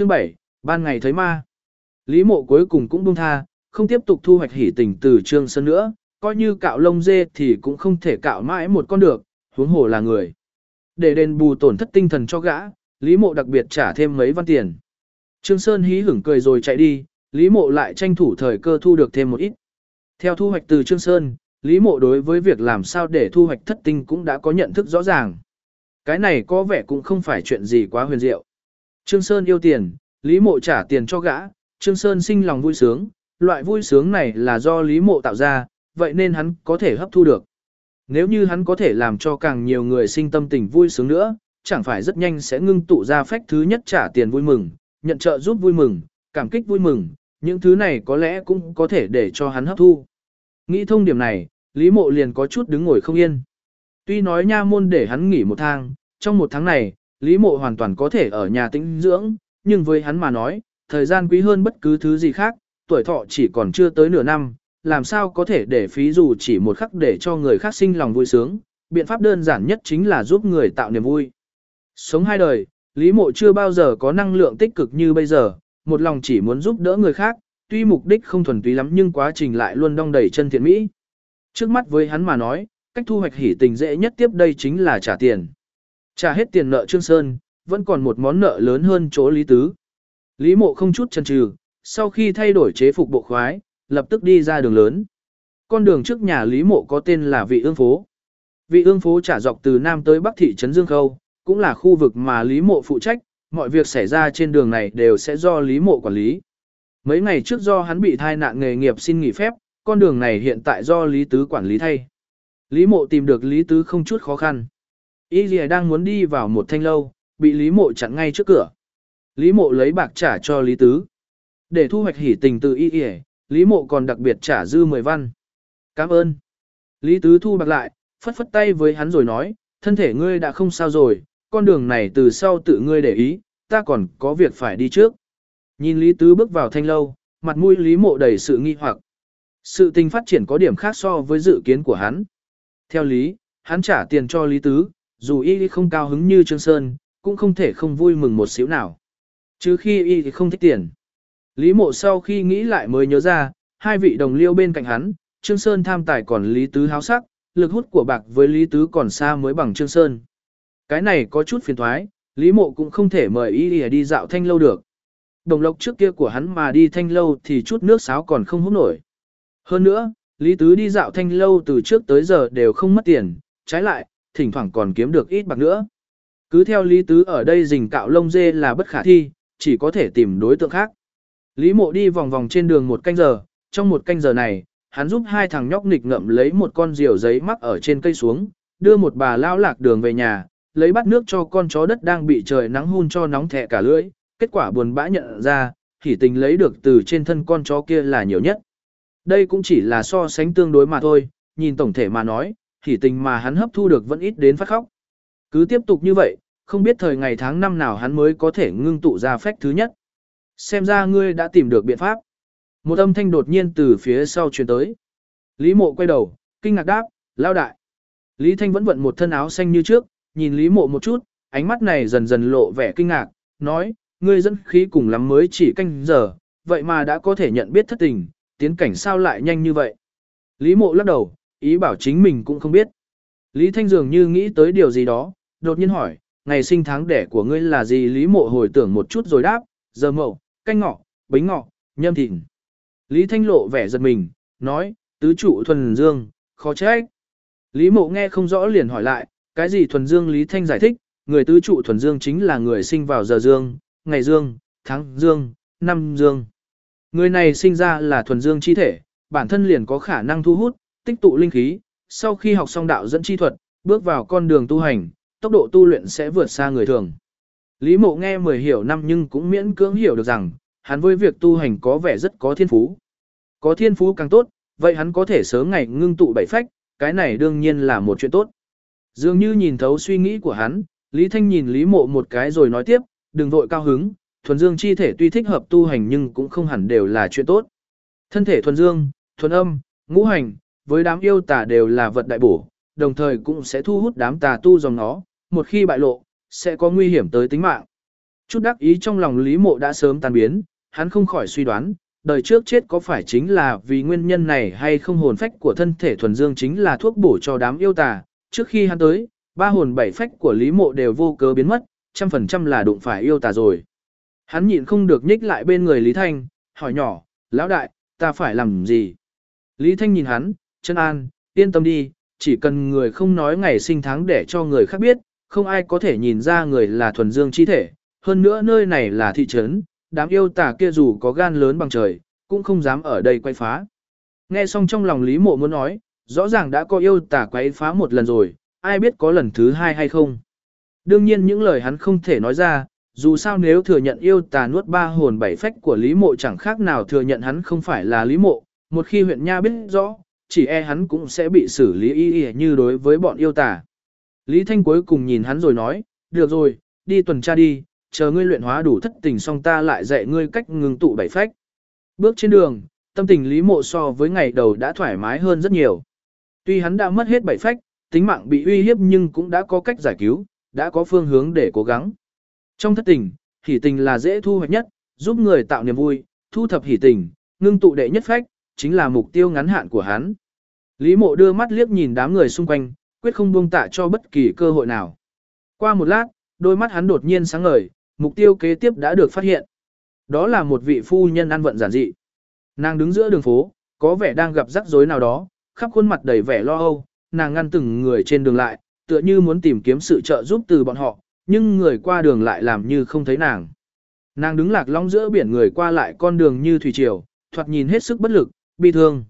Chương 7, ban ngày thấy ma. Lý mộ cuối cùng cũng buông tha, không tiếp tục thu hoạch hỉ tình từ Trương Sơn nữa, coi như cạo lông dê thì cũng không thể cạo mãi một con được, huống hồ là người. Để đền bù tổn thất tinh thần cho gã, Lý mộ đặc biệt trả thêm mấy văn tiền. Trương Sơn hí hửng cười rồi chạy đi, Lý mộ lại tranh thủ thời cơ thu được thêm một ít. Theo thu hoạch từ Trương Sơn, Lý mộ đối với việc làm sao để thu hoạch thất tinh cũng đã có nhận thức rõ ràng. Cái này có vẻ cũng không phải chuyện gì quá huyền diệu. Trương Sơn yêu tiền, Lý mộ trả tiền cho gã, Trương Sơn sinh lòng vui sướng, loại vui sướng này là do Lý mộ tạo ra, vậy nên hắn có thể hấp thu được. Nếu như hắn có thể làm cho càng nhiều người sinh tâm tình vui sướng nữa, chẳng phải rất nhanh sẽ ngưng tụ ra phách thứ nhất trả tiền vui mừng, nhận trợ giúp vui mừng, cảm kích vui mừng, những thứ này có lẽ cũng có thể để cho hắn hấp thu. Nghĩ thông điểm này, Lý Mộ liền có chút đứng ngồi không yên. Tuy nói nha môn để hắn nghỉ một tháng, trong một tháng này, Lý Mộ hoàn toàn có thể ở nhà tĩnh dưỡng, nhưng với hắn mà nói, thời gian quý hơn bất cứ thứ gì khác, tuổi thọ chỉ còn chưa tới nửa năm, làm sao có thể để phí dù chỉ một khắc để cho người khác sinh lòng vui sướng, biện pháp đơn giản nhất chính là giúp người tạo niềm vui. Sống hai đời, Lý Mộ chưa bao giờ có năng lượng tích cực như bây giờ, một lòng chỉ muốn giúp đỡ người khác, tuy mục đích không thuần túy lắm nhưng quá trình lại luôn đong đầy chân thiện mỹ. Trước mắt với hắn mà nói, cách thu hoạch hỉ tình dễ nhất tiếp đây chính là trả tiền. Trả hết tiền nợ Trương Sơn, vẫn còn một món nợ lớn hơn chỗ Lý Tứ. Lý Mộ không chút chần chừ, sau khi thay đổi chế phục bộ khoái, lập tức đi ra đường lớn. Con đường trước nhà Lý Mộ có tên là Vị Ương Phố. Vị Ương Phố trả dọc từ Nam tới Bắc thị trấn Dương Khâu, cũng là khu vực mà Lý Mộ phụ trách, mọi việc xảy ra trên đường này đều sẽ do Lý Mộ quản lý. Mấy ngày trước do hắn bị thai nạn nghề nghiệp xin nghỉ phép, con đường này hiện tại do Lý Tứ quản lý thay. Lý Mộ tìm được Lý Tứ không chút khó khăn. Y Lìa đang muốn đi vào một thanh lâu, bị Lý Mộ chặn ngay trước cửa. Lý Mộ lấy bạc trả cho Lý Tứ. Để thu hoạch hỉ tình từ Y Lìa, Lý Mộ còn đặc biệt trả dư 10 văn. Cảm ơn. Lý Tứ thu bạc lại, phất phất tay với hắn rồi nói, thân thể ngươi đã không sao rồi, con đường này từ sau tự ngươi để ý, ta còn có việc phải đi trước. Nhìn Lý Tứ bước vào thanh lâu, mặt mũi Lý Mộ đầy sự nghi hoặc. Sự tình phát triển có điểm khác so với dự kiến của hắn. Theo Lý, hắn trả tiền cho Lý Tứ, dù y không cao hứng như Trương Sơn, cũng không thể không vui mừng một xíu nào. Chứ khi y không thích tiền. Lý Mộ sau khi nghĩ lại mới nhớ ra, hai vị đồng liêu bên cạnh hắn, Trương Sơn tham tài còn Lý Tứ háo sắc, lực hút của bạc với Lý Tứ còn xa mới bằng Trương Sơn. Cái này có chút phiền thoái, Lý Mộ cũng không thể mời y đi dạo thanh lâu được. Đồng lộc trước kia của hắn mà đi thanh lâu thì chút nước sáo còn không hút nổi. Hơn nữa, Lý Tứ đi dạo thanh lâu từ trước tới giờ đều không mất tiền, trái lại, thỉnh thoảng còn kiếm được ít bạc nữa. Cứ theo Lý Tứ ở đây rình cạo lông dê là bất khả thi, chỉ có thể tìm đối tượng khác. Lý Mộ đi vòng vòng trên đường một canh giờ, trong một canh giờ này, hắn giúp hai thằng nhóc nghịch ngậm lấy một con diều giấy mắc ở trên cây xuống, đưa một bà lao lạc đường về nhà, lấy bát nước cho con chó đất đang bị trời nắng hun cho nóng thẹ cả lưỡi, kết quả buồn bã nhận ra, thì tình lấy được từ trên thân con chó kia là nhiều nhất. Đây cũng chỉ là so sánh tương đối mà thôi, nhìn tổng thể mà nói, hỉ tình mà hắn hấp thu được vẫn ít đến phát khóc. Cứ tiếp tục như vậy, không biết thời ngày tháng năm nào hắn mới có thể ngưng tụ ra phách thứ nhất. Xem ra ngươi đã tìm được biện pháp. Một âm thanh đột nhiên từ phía sau truyền tới. Lý mộ quay đầu, kinh ngạc đáp, lao đại. Lý Thanh vẫn vận một thân áo xanh như trước, nhìn Lý mộ một chút, ánh mắt này dần dần lộ vẻ kinh ngạc, nói, ngươi dẫn khí cùng lắm mới chỉ canh giờ, vậy mà đã có thể nhận biết thất tình, tiến cảnh sao lại nhanh như vậy. Lý mộ lắc đầu, ý bảo chính mình cũng không biết. Lý Thanh dường như nghĩ tới điều gì đó, đột nhiên hỏi, ngày sinh tháng đẻ của ngươi là gì Lý mộ hồi tưởng một chút rồi đáp, giờ mậu, canh ngọ, bính ngọ, nhâm thịnh. Lý Thanh lộ vẻ giật mình, nói, tứ trụ thuần dương, khó trách. Lý mộ nghe không rõ liền hỏi lại, cái gì thuần dương Lý Thanh giải thích, người tứ trụ thuần dương chính là người sinh vào giờ dương, ngày dương, tháng dương, năm dương. Người này sinh ra là thuần dương chi thể, bản thân liền có khả năng thu hút, tích tụ linh khí, sau khi học xong đạo dẫn chi thuật, bước vào con đường tu hành, tốc độ tu luyện sẽ vượt xa người thường. Lý mộ nghe mười hiểu năm nhưng cũng miễn cưỡng hiểu được rằng, hắn với việc tu hành có vẻ rất có thiên phú. Có thiên phú càng tốt, vậy hắn có thể sớm ngày ngưng tụ bảy phách, cái này đương nhiên là một chuyện tốt. Dường như nhìn thấu suy nghĩ của hắn, Lý Thanh nhìn Lý Mộ một cái rồi nói tiếp, đừng vội cao hứng, thuần dương chi thể tuy thích hợp tu hành nhưng cũng không hẳn đều là chuyện tốt. Thân thể thuần dương, thuần âm, ngũ hành, với đám yêu tà đều là vật đại bổ, đồng thời cũng sẽ thu hút đám tà tu dòng nó, một khi bại lộ, sẽ có nguy hiểm tới tính mạng. Chút đắc ý trong lòng Lý Mộ đã sớm tan biến, hắn không khỏi suy đoán, đời trước chết có phải chính là vì nguyên nhân này hay không hồn phách của thân thể thuần dương chính là thuốc bổ cho đám yêu tà. Trước khi hắn tới, ba hồn bảy phách của Lý Mộ đều vô cớ biến mất, trăm phần trăm là đụng phải yêu tà rồi. Hắn nhịn không được nhích lại bên người Lý Thanh, hỏi nhỏ, lão đại, ta phải làm gì? Lý Thanh nhìn hắn, chân an, yên tâm đi, chỉ cần người không nói ngày sinh tháng để cho người khác biết, không ai có thể nhìn ra người là thuần dương chi thể. Hơn nữa nơi này là thị trấn, đám yêu tà kia dù có gan lớn bằng trời, cũng không dám ở đây quay phá. Nghe xong trong lòng Lý Mộ muốn nói, rõ ràng đã có yêu tà quay phá một lần rồi, ai biết có lần thứ hai hay không. Đương nhiên những lời hắn không thể nói ra, dù sao nếu thừa nhận yêu tà nuốt ba hồn bảy phách của Lý Mộ chẳng khác nào thừa nhận hắn không phải là Lý Mộ, một khi huyện Nha biết rõ, chỉ e hắn cũng sẽ bị xử lý y y như đối với bọn yêu tà. Lý Thanh cuối cùng nhìn hắn rồi nói, được rồi, đi tuần tra đi, chờ ngươi luyện hóa đủ thất tình xong ta lại dạy ngươi cách ngừng tụ bảy phách. Bước trên đường, tâm tình Lý Mộ so với ngày đầu đã thoải mái hơn rất nhiều. Tuy hắn đã mất hết bảy phách, tính mạng bị uy hiếp nhưng cũng đã có cách giải cứu, đã có phương hướng để cố gắng. Trong thất tình, hỷ tình là dễ thu hoạch nhất, giúp người tạo niềm vui, thu thập hỷ tình, ngưng tụ đệ nhất phách, chính là mục tiêu ngắn hạn của hắn. Lý mộ đưa mắt liếc nhìn đám người xung quanh, quyết không buông tạ cho bất kỳ cơ hội nào. Qua một lát, đôi mắt hắn đột nhiên sáng ngời, mục tiêu kế tiếp đã được phát hiện. Đó là một vị phu nhân ăn vận giản dị. Nàng đứng giữa đường phố, có vẻ đang gặp rắc rối nào đó, khắp khuôn mặt đầy vẻ lo âu, nàng ngăn từng người trên đường lại, tựa như muốn tìm kiếm sự trợ giúp từ bọn họ, nhưng người qua đường lại làm như không thấy nàng. Nàng đứng lạc long giữa biển người qua lại con đường như thủy triều, thoạt nhìn hết sức bất lực, bi thương.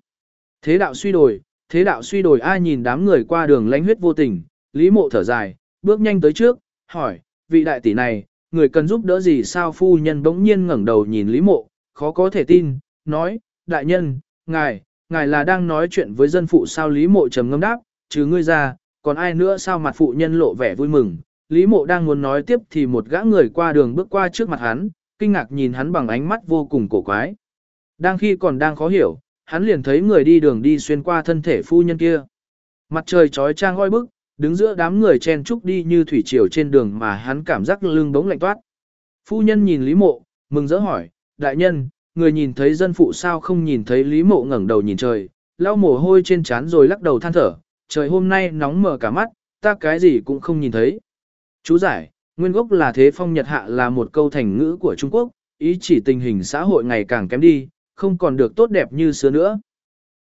Thế đạo suy đổi, thế đạo suy đổi ai nhìn đám người qua đường lánh huyết vô tình, Lý Mộ thở dài, bước nhanh tới trước, hỏi, vị đại tỷ này, người cần giúp đỡ gì sao phu nhân bỗng nhiên ngẩng đầu nhìn Lý Mộ, khó có thể tin, nói, đại nhân, ngài, ngài là đang nói chuyện với dân phụ sao Lý Mộ trầm ngâm đáp, trừ ngươi ra, còn ai nữa sao mặt phụ nhân lộ vẻ vui mừng. Lý Mộ đang muốn nói tiếp thì một gã người qua đường bước qua trước mặt hắn, kinh ngạc nhìn hắn bằng ánh mắt vô cùng cổ quái. Đang khi còn đang khó hiểu, hắn liền thấy người đi đường đi xuyên qua thân thể phu nhân kia. Mặt trời trói trang oi bức, đứng giữa đám người chen trúc đi như thủy triều trên đường mà hắn cảm giác lưng bóng lạnh toát. Phu nhân nhìn Lý Mộ, mừng rỡ hỏi, đại nhân, người nhìn thấy dân phụ sao không nhìn thấy Lý Mộ ngẩng đầu nhìn trời, lau mồ hôi trên trán rồi lắc đầu than thở, trời hôm nay nóng mở cả mắt, ta cái gì cũng không nhìn thấy. Chú giải, nguyên gốc là thế phong nhật hạ là một câu thành ngữ của Trung Quốc, ý chỉ tình hình xã hội ngày càng kém đi, không còn được tốt đẹp như xưa nữa.